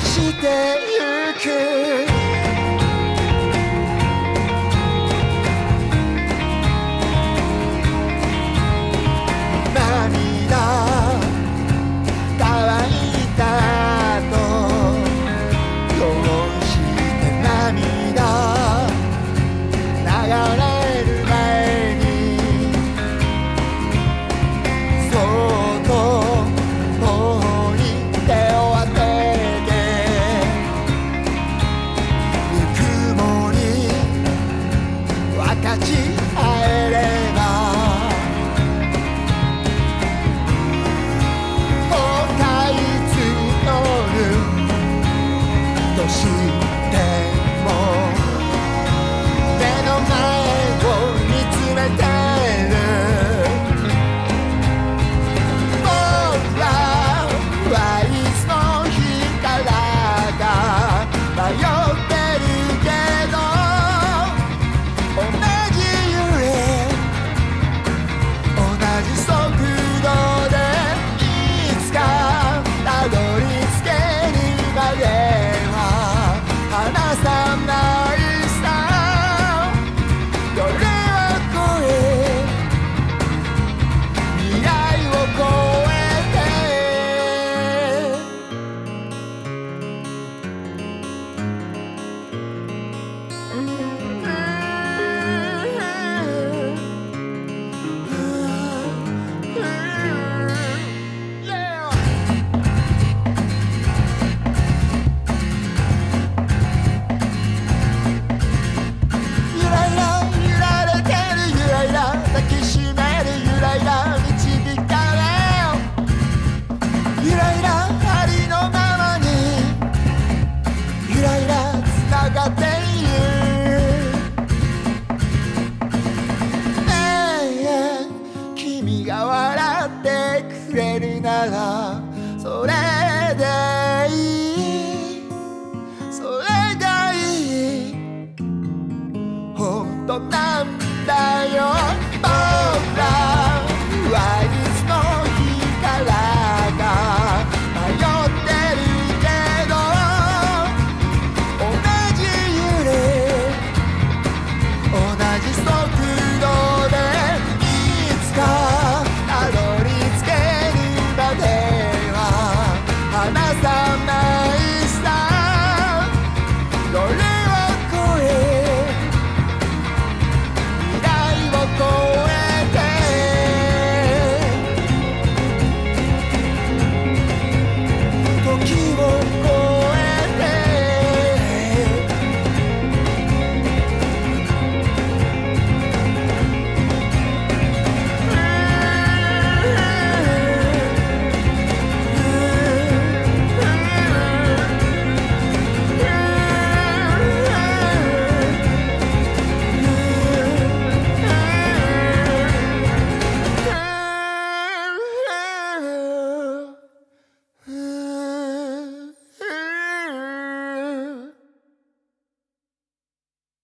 してゆく。君が笑ってくれるなら